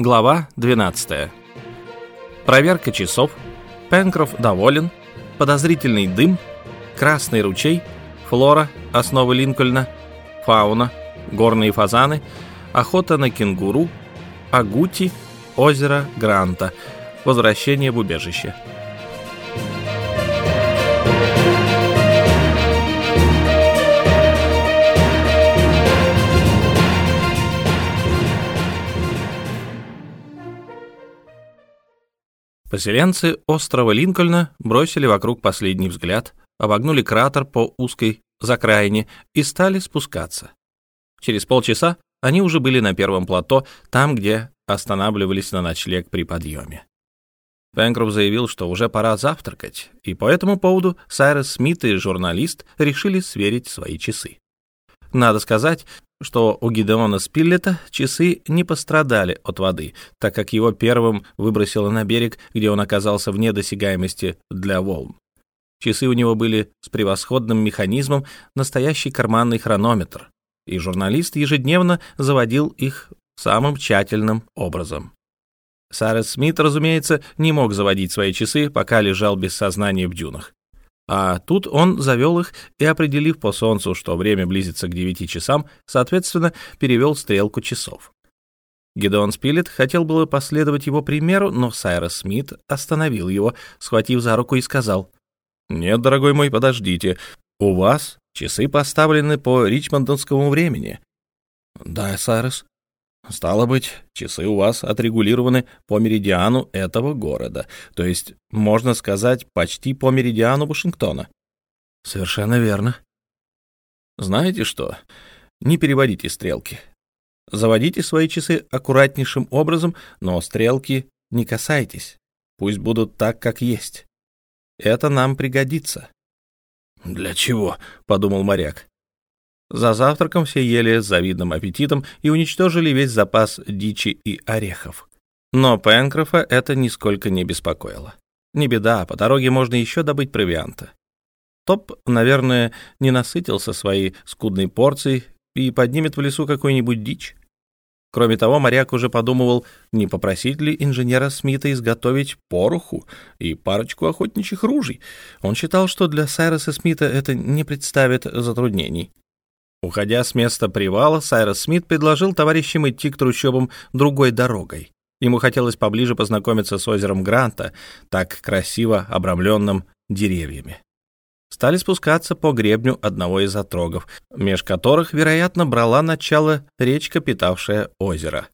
Глава 12. Проверка часов. Пенкроф доволен. Подозрительный дым. Красный ручей. Флора, основы Линкольна. Фауна. Горные фазаны. Охота на кенгуру. Агути. Озеро Гранта. Возвращение в убежище. Поселенцы острова Линкольна бросили вокруг последний взгляд, обогнули кратер по узкой закраине и стали спускаться. Через полчаса они уже были на первом плато, там, где останавливались на ночлег при подъеме. Пенкроф заявил, что уже пора завтракать, и по этому поводу Сайрес Смит и журналист решили сверить свои часы. Надо сказать, что у Гидеона Спиллета часы не пострадали от воды, так как его первым выбросило на берег, где он оказался вне досягаемости для волн. Часы у него были с превосходным механизмом, настоящий карманный хронометр, и журналист ежедневно заводил их самым тщательным образом. Сарес Смит, разумеется, не мог заводить свои часы, пока лежал без сознания в дюнах. А тут он завел их и, определив по солнцу, что время близится к девяти часам, соответственно, перевел стрелку часов. Гедеон Спилет хотел было последовать его примеру, но Сайрос Смит остановил его, схватив за руку и сказал, «Нет, дорогой мой, подождите. У вас часы поставлены по ричмондонскому времени». «Да, Сайрос», Стало быть, часы у вас отрегулированы по меридиану этого города, то есть, можно сказать, почти по меридиану Вашингтона. Совершенно верно. Знаете что? Не переводите стрелки. Заводите свои часы аккуратнейшим образом, но стрелки не касайтесь. Пусть будут так, как есть. Это нам пригодится. «Для чего?» — подумал моряк. За завтраком все ели с завидным аппетитом и уничтожили весь запас дичи и орехов. Но Пенкрофа это нисколько не беспокоило. Не беда, по дороге можно еще добыть провианта. Топ, наверное, не насытился своей скудной порцией и поднимет в лесу какую-нибудь дичь. Кроме того, моряк уже подумывал, не попросить ли инженера Смита изготовить пороху и парочку охотничьих ружей. Он считал, что для Сайроса Смита это не представит затруднений. Уходя с места привала, Сайрос Смит предложил товарищам идти к трущобам другой дорогой. Ему хотелось поближе познакомиться с озером Гранта, так красиво обрамленным деревьями. Стали спускаться по гребню одного из отрогов, меж которых, вероятно, брала начало речка, питавшая озеро.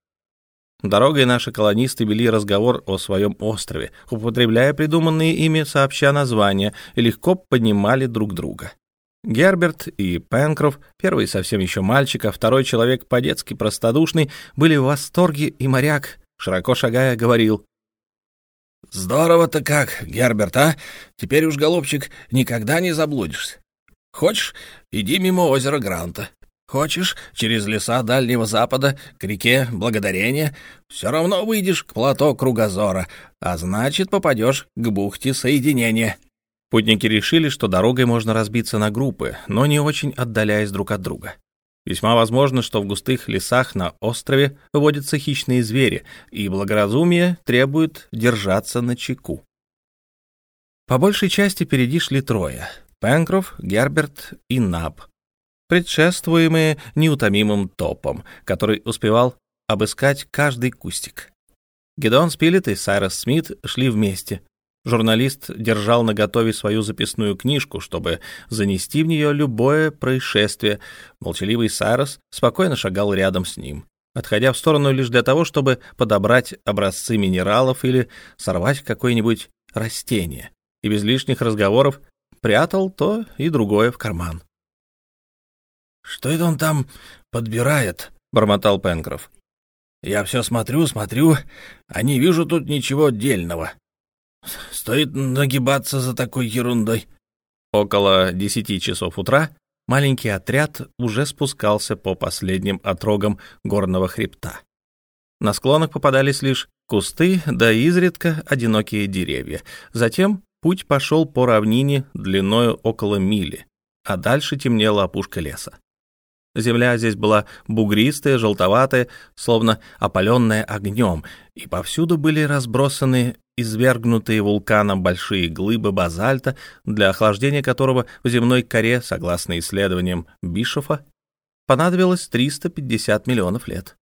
Дорогой наши колонисты вели разговор о своем острове, употребляя придуманные ими сообща названия, и легко поднимали друг друга. Герберт и Пенкроф, первый совсем еще мальчик, а второй человек по-детски простодушный, были в восторге, и моряк, широко шагая, говорил. «Здорово-то как, Герберт, а? Теперь уж, голубчик, никогда не заблудишься. Хочешь, иди мимо озера Гранта. Хочешь, через леса Дальнего Запада к реке Благодарения, все равно выйдешь к плато Кругозора, а значит, попадешь к бухте Соединения». Путники решили, что дорогой можно разбиться на группы, но не очень отдаляясь друг от друга. Весьма возможно, что в густых лесах на острове водятся хищные звери, и благоразумие требует держаться на чеку. По большей части впереди шли трое — Пенкроф, Герберт и Наб, предшествуемые неутомимым топом, который успевал обыскать каждый кустик. Гедеон Спилет и Сайрос Смит шли вместе, Журналист держал наготове свою записную книжку, чтобы занести в нее любое происшествие. Молчаливый Сайрос спокойно шагал рядом с ним, отходя в сторону лишь для того, чтобы подобрать образцы минералов или сорвать какое-нибудь растение, и без лишних разговоров прятал то и другое в карман. «Что это он там подбирает?» — бормотал Пенкроф. «Я все смотрю, смотрю, а не вижу тут ничего дельного. Стоит нагибаться за такой ерундой. Около десяти часов утра маленький отряд уже спускался по последним отрогам горного хребта. На склонах попадались лишь кусты, да изредка одинокие деревья. Затем путь пошел по равнине длиною около мили, а дальше темнела опушка леса. Земля здесь была бугристая, желтоватая, словно опаленная огнем, и повсюду были разбросаны извергнутые вулканом большие глыбы базальта, для охлаждения которого в земной коре, согласно исследованиям Бишофа, понадобилось 350 миллионов лет.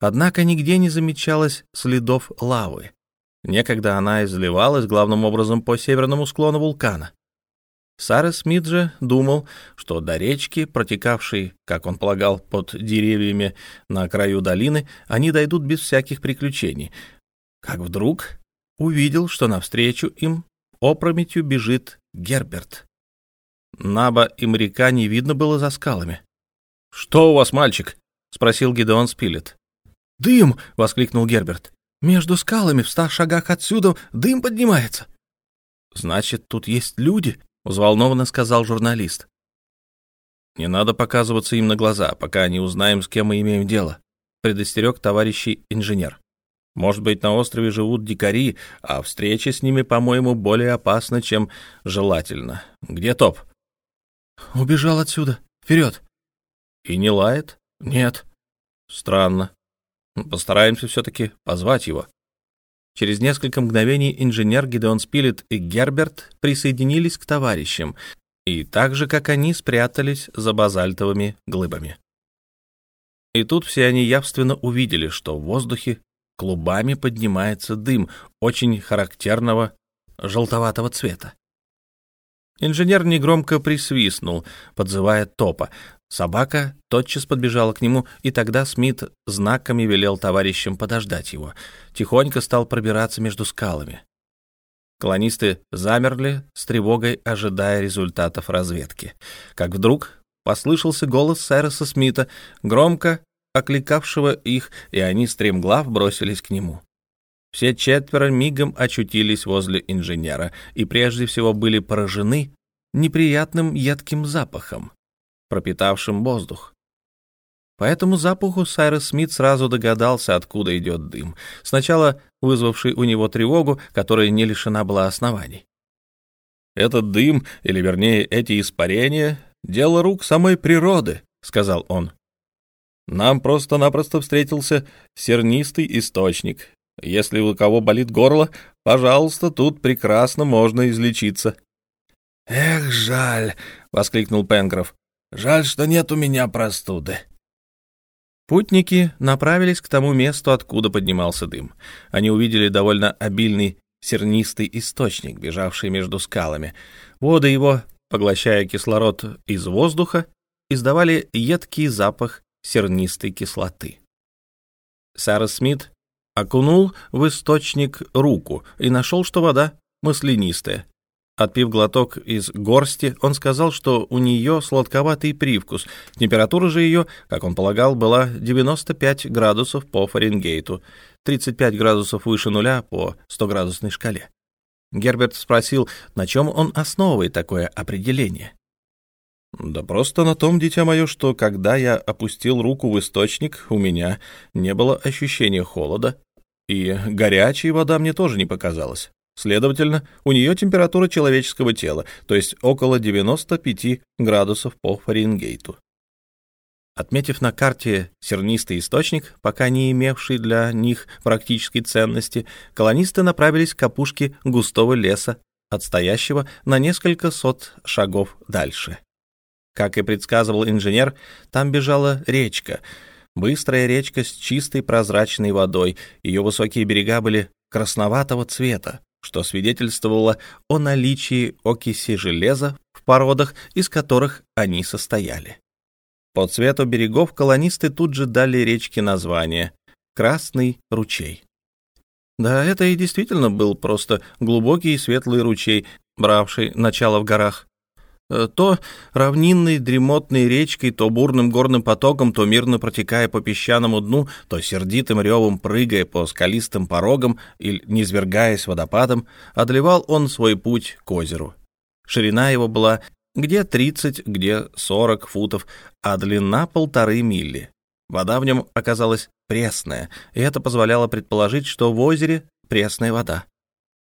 Однако нигде не замечалось следов лавы. Некогда она изливалась главным образом по северному склону вулкана. Сара Смит же думал, что до речки, протекавшей, как он полагал, под деревьями на краю долины, они дойдут без всяких приключений. Как вдруг увидел, что навстречу им опрометью бежит Герберт. Наба и моряка не видно было за скалами. «Что у вас, мальчик?» — спросил Гидеон Спилет. «Дым!» — воскликнул Герберт. «Между скалами в ста шагах отсюда дым поднимается». «Значит, тут есть люди?» — взволнованно сказал журналист. «Не надо показываться им на глаза, пока не узнаем, с кем мы имеем дело», — предостерег товарищий инженер. «Может быть, на острове живут дикари, а встреча с ними, по-моему, более опасна, чем желательно. Где Топ?» «Убежал отсюда. Вперед!» «И не лает?» «Нет». «Странно. Постараемся все-таки позвать его». Через несколько мгновений инженер Гидеон Спилет и Герберт присоединились к товарищам, и так же, как они, спрятались за базальтовыми глыбами. И тут все они явственно увидели, что в воздухе клубами поднимается дым очень характерного желтоватого цвета. Инженер негромко присвистнул, подзывая топа, Собака тотчас подбежала к нему, и тогда Смит знаками велел товарищам подождать его. Тихонько стал пробираться между скалами. Колонисты замерли, с тревогой ожидая результатов разведки. Как вдруг послышался голос Сайроса Смита, громко окликавшего их, и они стремглав бросились к нему. Все четверо мигом очутились возле инженера и прежде всего были поражены неприятным едким запахом пропитавшим воздух. По этому запаху Сайрес Смит сразу догадался, откуда идет дым, сначала вызвавший у него тревогу, которая не лишена была оснований. «Этот дым, или вернее эти испарения, — дело рук самой природы», — сказал он. «Нам просто-напросто встретился сернистый источник. Если у кого болит горло, пожалуйста, тут прекрасно можно излечиться». «Эх, жаль!» — воскликнул Пенкроф. Жаль, что нет у меня простуды. Путники направились к тому месту, откуда поднимался дым. Они увидели довольно обильный сернистый источник, бежавший между скалами. Воды его, поглощая кислород из воздуха, издавали едкий запах сернистой кислоты. Сара Смит окунул в источник руку и нашел, что вода маслянистая, Отпив глоток из горсти, он сказал, что у нее сладковатый привкус. Температура же ее, как он полагал, была 95 градусов по Фаренгейту, 35 градусов выше нуля по 100-градусной шкале. Герберт спросил, на чем он основывает такое определение. «Да просто на том, дитя мое, что когда я опустил руку в источник, у меня не было ощущения холода, и горячей вода мне тоже не показалась. Следовательно, у нее температура человеческого тела, то есть около 95 градусов по Фаренгейту. Отметив на карте сернистый источник, пока не имевший для них практической ценности, колонисты направились к опушке густого леса, отстоящего на несколько сот шагов дальше. Как и предсказывал инженер, там бежала речка, быстрая речка с чистой прозрачной водой, ее высокие берега были красноватого цвета, что свидетельствовало о наличии окиси железа в породах, из которых они состояли. По цвету берегов колонисты тут же дали речке название «Красный ручей». Да, это и действительно был просто глубокий и светлый ручей, бравший начало в горах. Э, то равнинной дремотной речкой, то бурным горным потоком, то мирно протекая по песчаному дну, то сердитым ревом прыгая по скалистым порогам или низвергаясь водопадом, одолевал он свой путь к озеру. Ширина его была где 30, где 40 футов, а длина полторы мили. Вода в нем оказалась пресная, и это позволяло предположить, что в озере пресная вода.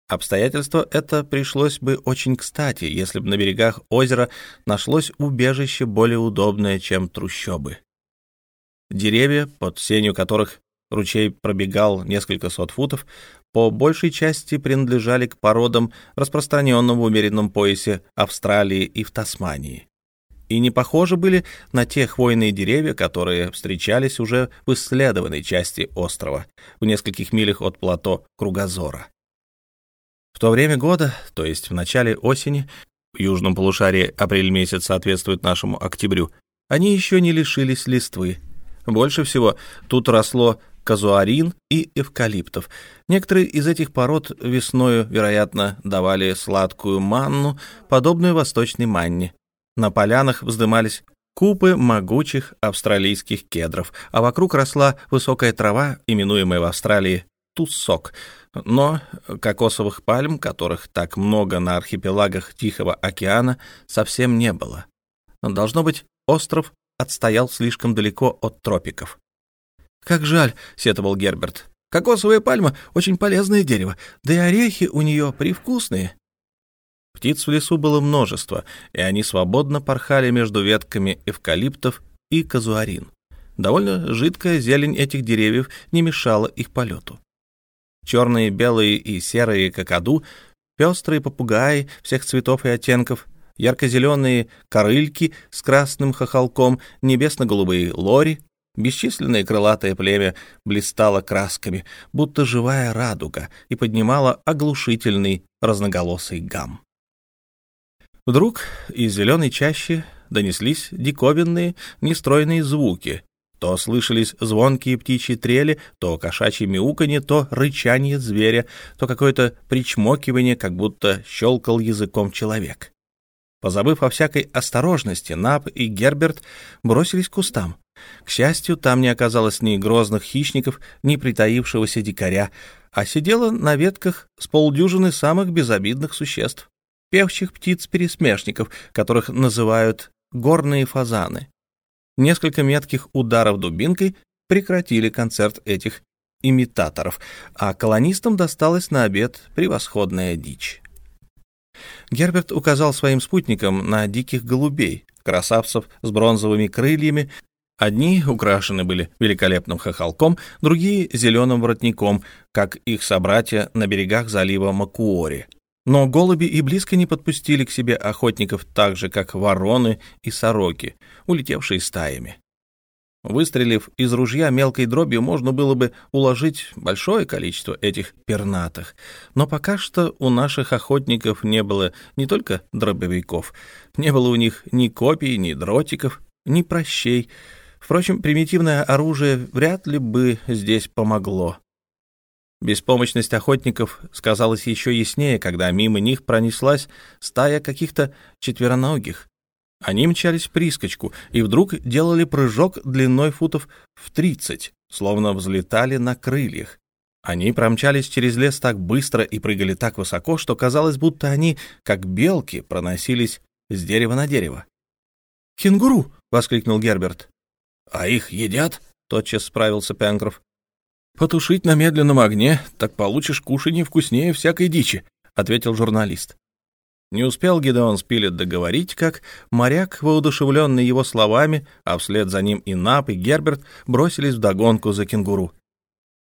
Обстоятельство это пришлось бы очень кстати, если бы на берегах озера нашлось убежище более удобное, чем трущобы. Деревья, под сенью которых ручей пробегал несколько сот футов, по большей части принадлежали к породам, распространенным в умеренном поясе Австралии и в Тасмании. И не похожи были на те хвойные деревья, которые встречались уже в исследованной части острова, в нескольких милях от плато Кругозора. В то время года, то есть в начале осени, в южном полушарии апрель месяц соответствует нашему октябрю, они еще не лишились листвы. Больше всего тут росло казуарин и эвкалиптов. Некоторые из этих пород весною, вероятно, давали сладкую манну, подобную восточной манне. На полянах вздымались купы могучих австралийских кедров, а вокруг росла высокая трава, именуемая в Австралии туссок, но кокосовых пальм, которых так много на архипелагах Тихого океана, совсем не было. Должно быть, остров отстоял слишком далеко от тропиков. «Как жаль», — сетовал Герберт. «Кокосовая пальма — очень полезное дерево, да и орехи у нее привкусные». Птиц в лесу было множество, и они свободно порхали между ветками эвкалиптов и казуарин. Довольно жидкая зелень этих деревьев не мешала их полету черные, белые и серые какаду, пестрые попугаи всех цветов и оттенков, ярко-зеленые корыльки с красным хохолком, небесно-голубые лори, бесчисленное крылатое племя блистало красками, будто живая радуга, и поднимало оглушительный разноголосый гам. Вдруг из зеленой чащи донеслись диковинные, нестройные звуки, то слышались звонкие птичьи трели, то кошачье мяуканье, то рычание зверя, то какое-то причмокивание, как будто щелкал языком человек. Позабыв о всякой осторожности, Нап и Герберт бросились к кустам. К счастью, там не оказалось ни грозных хищников, ни притаившегося дикаря, а сидело на ветках с полдюжины самых безобидных существ, певчих птиц-пересмешников, которых называют горные фазаны. Несколько метких ударов дубинкой прекратили концерт этих имитаторов, а колонистам досталась на обед превосходная дичь. Герберт указал своим спутникам на диких голубей, красавцев с бронзовыми крыльями. Одни украшены были великолепным хохолком, другие — зеленым воротником, как их собратья на берегах залива Макуори. Но голуби и близко не подпустили к себе охотников так же, как вороны и сороки, улетевшие стаями. Выстрелив из ружья мелкой дробью, можно было бы уложить большое количество этих пернатых. Но пока что у наших охотников не было не только дробовиков, не было у них ни копий, ни дротиков, ни прощей. Впрочем, примитивное оружие вряд ли бы здесь помогло. Беспомощность охотников сказалась еще яснее, когда мимо них пронеслась стая каких-то четвероногих. Они мчались прискочку и вдруг делали прыжок длиной футов в тридцать, словно взлетали на крыльях. Они промчались через лес так быстро и прыгали так высоко, что казалось, будто они, как белки, проносились с дерева на дерево. «Кенгуру!» — воскликнул Герберт. «А их едят?» — тотчас справился Пенкроф. «Потушить на медленном огне, так получишь кушанье вкуснее всякой дичи», — ответил журналист. Не успел Гидеон Спилет договорить, как моряк, воодушевленный его словами, а вслед за ним и Нап, и Герберт бросились в догонку за кенгуру.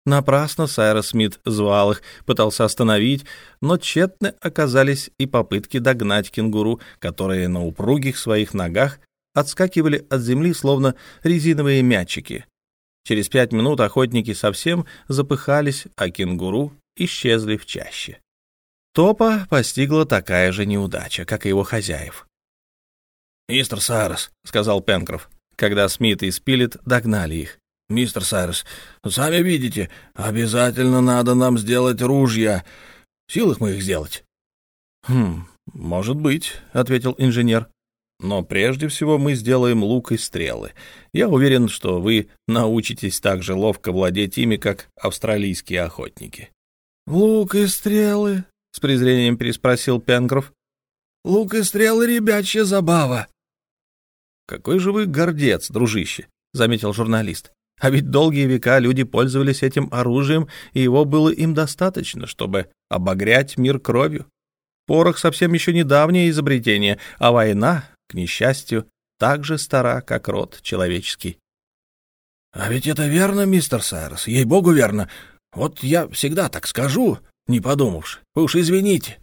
Напрасно Сайрос Смит звал их, пытался остановить, но тщетны оказались и попытки догнать кенгуру, которые на упругих своих ногах отскакивали от земли, словно резиновые мячики, Через пять минут охотники совсем запыхались, а кенгуру исчезли в чаще. Топа постигла такая же неудача, как и его хозяев. «Мистер Сайрос», — сказал Пенкроф, когда Смит и Спилет догнали их. «Мистер Сайрос, сами видите, обязательно надо нам сделать ружья. В силах мы их сделать?» «Хм, может быть», — ответил инженер. Но прежде всего мы сделаем лук и стрелы. Я уверен, что вы научитесь так же ловко владеть ими, как австралийские охотники. «Лук и стрелы?» — с презрением переспросил Пенкроф. «Лук и стрелы — ребячья забава». «Какой же вы гордец, дружище», — заметил журналист. А ведь долгие века люди пользовались этим оружием, и его было им достаточно, чтобы обогрять мир кровью. Порох совсем еще недавнее изобретение, а война, к несчастью, так же стара, как род человеческий. — А ведь это верно, мистер Сайрос, ей-богу верно. Вот я всегда так скажу, не подумавши. Вы уж извините.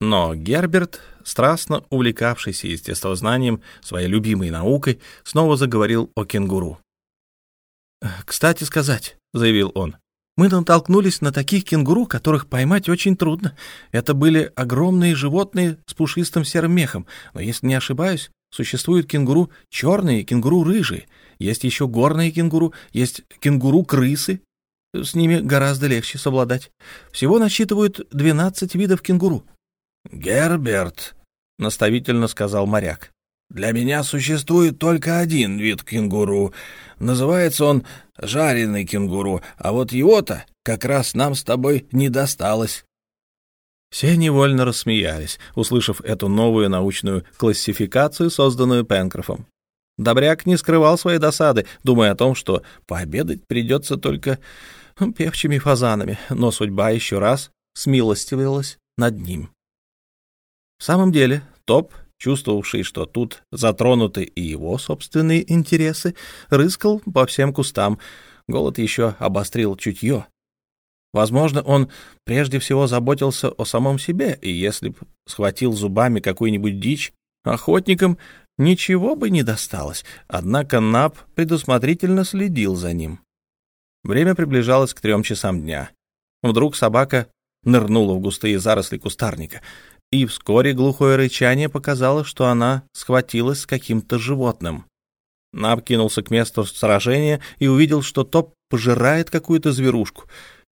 Но Герберт, страстно увлекавшийся естествознанием, своей любимой наукой, снова заговорил о кенгуру. «Кстати сказать», — заявил он, — «мы натолкнулись на таких кенгуру, которых поймать очень трудно. Это были огромные животные с пушистым серым мехом, но, если не ошибаюсь, существуют кенгуру черные кенгуру рыжие. Есть еще горные кенгуру, есть кенгуру-крысы. С ними гораздо легче совладать. Всего насчитывают 12 видов кенгуру». «Герберт», — наставительно сказал моряк, для меня существует только один вид кенгуру. Называется он жареный кенгуру, а вот его-то как раз нам с тобой не досталось. Все невольно рассмеялись, услышав эту новую научную классификацию, созданную Пенкрофом. Добряк не скрывал своей досады, думая о том, что пообедать придется только певчими фазанами, но судьба еще раз смилостивилась над ним. В самом деле, Топ чувствовавший, что тут затронуты и его собственные интересы, рыскал по всем кустам. Голод еще обострил чутье. Возможно, он прежде всего заботился о самом себе, и если б схватил зубами какую-нибудь дичь, охотникам ничего бы не досталось. Однако Наб предусмотрительно следил за ним. Время приближалось к трем часам дня. Вдруг собака нырнула в густые заросли кустарника и вскоре глухое рычание показало, что она схватилась с каким-то животным. Наб кинулся к месту сражения и увидел, что топ пожирает какую-то зверушку.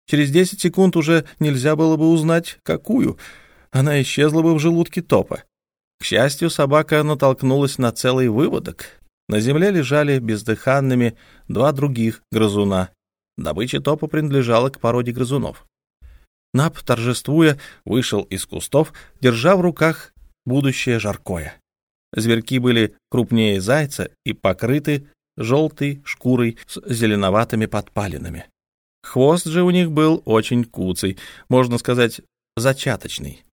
Через десять секунд уже нельзя было бы узнать, какую. Она исчезла бы в желудке топа. К счастью, собака натолкнулась на целый выводок. На земле лежали бездыханными два других грызуна. Добыча топа принадлежала к породе грызунов. Нап, торжествуя, вышел из кустов, держа в руках будущее жаркое. Зверьки были крупнее зайца и покрыты желтой шкурой с зеленоватыми подпалинами. Хвост же у них был очень куцый, можно сказать, зачаточный.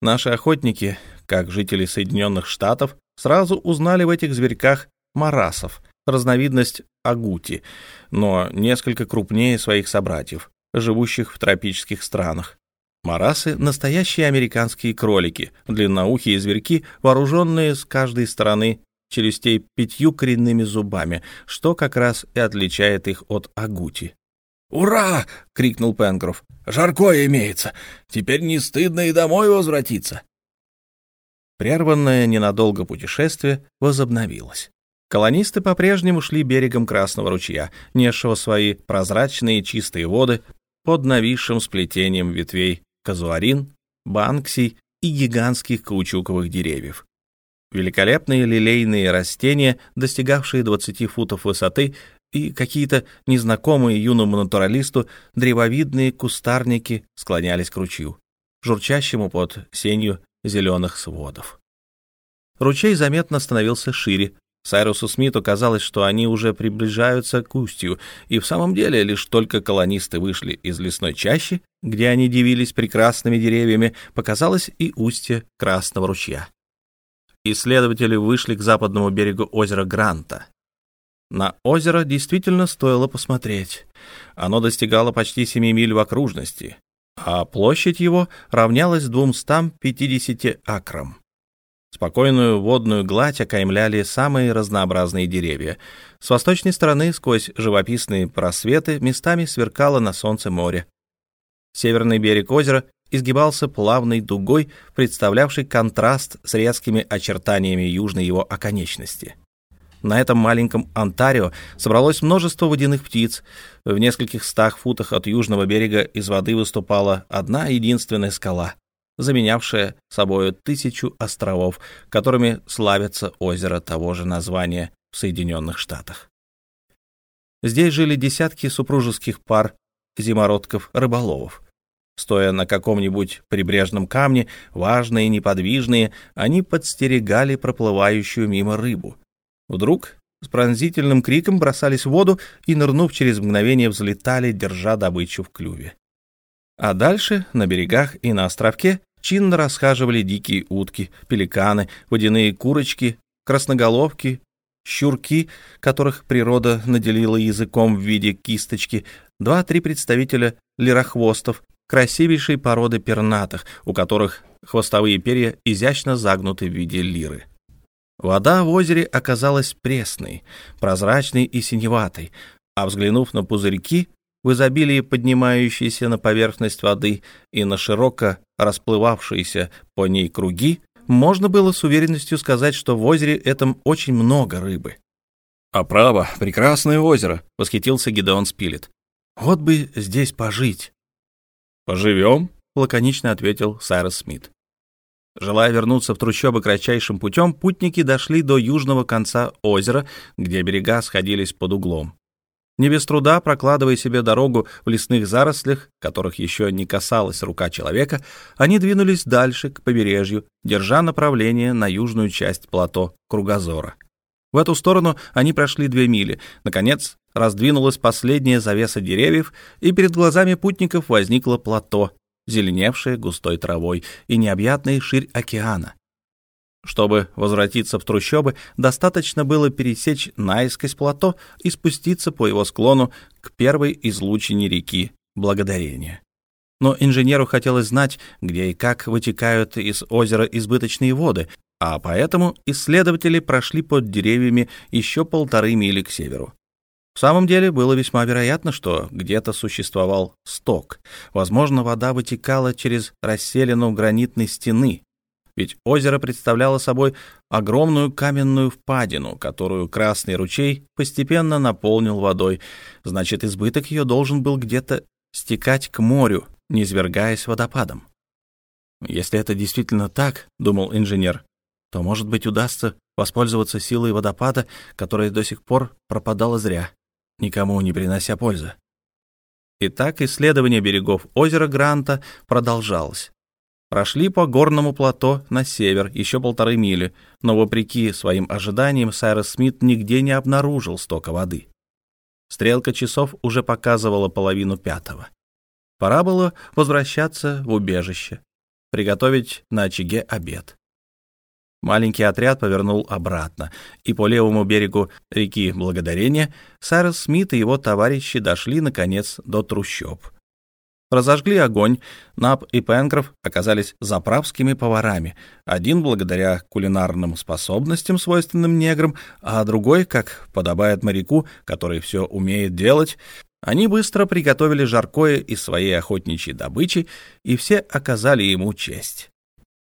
Наши охотники, как жители Соединенных Штатов, сразу узнали в этих зверьках марасов, разновидность агути, но несколько крупнее своих собратьев живущих в тропических странах. Марасы — настоящие американские кролики, длинноухие зверьки, вооруженные с каждой стороны челюстей пятью коренными зубами, что как раз и отличает их от агути. «Ура!» — крикнул Пенкроф. «Жаркое имеется! Теперь не стыдно и домой возвратиться!» Прерванное ненадолго путешествие возобновилось. Колонисты по-прежнему шли берегом Красного ручья, несшего свои прозрачные чистые воды под нависшим сплетением ветвей казуарин, банксий и гигантских каучуковых деревьев. Великолепные лилейные растения, достигавшие 20 футов высоты, и какие-то незнакомые юному натуралисту древовидные кустарники склонялись к ручью, журчащему под сенью зеленых сводов. Ручей заметно становился шире, Сайрусу Смиту казалось, что они уже приближаются к устью, и в самом деле лишь только колонисты вышли из лесной чащи, где они дивились прекрасными деревьями, показалось и устье Красного ручья. Исследователи вышли к западному берегу озера Гранта. На озеро действительно стоило посмотреть. Оно достигало почти 7 миль в окружности, а площадь его равнялась 250 акрам. Спокойную водную гладь окаймляли самые разнообразные деревья. С восточной стороны, сквозь живописные просветы, местами сверкало на солнце море. Северный берег озера изгибался плавной дугой, представлявшей контраст с резкими очертаниями южной его оконечности. На этом маленьком Онтарио собралось множество водяных птиц. В нескольких стах футах от южного берега из воды выступала одна единственная скала заменявшее собою тысячу островов, которыми славится озеро того же названия в Соединенных Штатах. Здесь жили десятки супружеских пар зимородков-рыболовов. Стоя на каком-нибудь прибрежном камне, важные и неподвижные, они подстерегали проплывающую мимо рыбу. Вдруг с пронзительным криком бросались в воду и, нырнув через мгновение, взлетали, держа добычу в клюве. А дальше, на берегах и на островке, чинно расхаживали дикие утки, пеликаны, водяные курочки, красноголовки, щурки, которых природа наделила языком в виде кисточки, два-три представителя лирохвостов, красивейшей породы пернатых, у которых хвостовые перья изящно загнуты в виде лиры. Вода в озере оказалась пресной, прозрачной и синеватой, а взглянув на пузырьки, в изобилии поднимающиеся на поверхность воды и на широко расплывавшиеся по ней круги, можно было с уверенностью сказать, что в озере этом очень много рыбы. «А право, прекрасное озеро!» — восхитился Гидеон Спилет. «Вот бы здесь пожить!» «Поживем?» — лаконично ответил Сайрос Смит. Желая вернуться в трущобы кратчайшим путем, путники дошли до южного конца озера, где берега сходились под углом. Не без труда, прокладывая себе дорогу в лесных зарослях, которых еще не касалась рука человека, они двинулись дальше, к побережью, держа направление на южную часть плато Кругозора. В эту сторону они прошли две мили. Наконец, раздвинулась последняя завеса деревьев, и перед глазами путников возникло плато, зеленевшее густой травой, и необъятная ширь океана. Чтобы возвратиться в трущобы, достаточно было пересечь наискось плато и спуститься по его склону к первой излучине реки Благодарения. Но инженеру хотелось знать, где и как вытекают из озера избыточные воды, а поэтому исследователи прошли под деревьями еще полторы мили к северу. В самом деле было весьма вероятно, что где-то существовал сток. Возможно, вода вытекала через расселину гранитной стены, ведь озеро представляло собой огромную каменную впадину, которую Красный ручей постепенно наполнил водой. Значит, избыток ее должен был где-то стекать к морю, не извергаясь водопадом. Если это действительно так, — думал инженер, — то, может быть, удастся воспользоваться силой водопада, которая до сих пор пропадала зря, никому не принося пользы. Итак, исследование берегов озера Гранта продолжалось. Прошли по горному плато на север еще полторы мили, но, вопреки своим ожиданиям, Сайрос Смит нигде не обнаружил стока воды. Стрелка часов уже показывала половину пятого. Пора было возвращаться в убежище, приготовить на очаге обед. Маленький отряд повернул обратно, и по левому берегу реки Благодарения Сайрос Смит и его товарищи дошли, наконец, до трущоб. Разожгли огонь. Нап и Пенкроф оказались заправскими поварами. Один благодаря кулинарным способностям, свойственным неграм, а другой, как подобает моряку, который все умеет делать, они быстро приготовили жаркое из своей охотничьей добычи, и все оказали ему честь.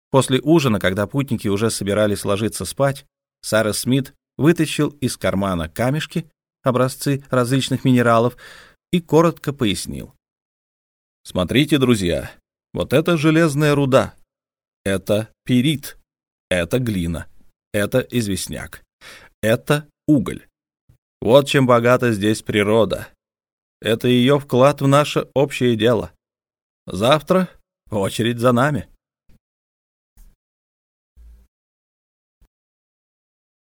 После ужина, когда путники уже собирались ложиться спать, Сара Смит вытащил из кармана камешки, образцы различных минералов, и коротко пояснил. Смотрите, друзья, вот это железная руда, это пирит, это глина, это известняк, это уголь. Вот чем богата здесь природа. Это ее вклад в наше общее дело. Завтра очередь за нами.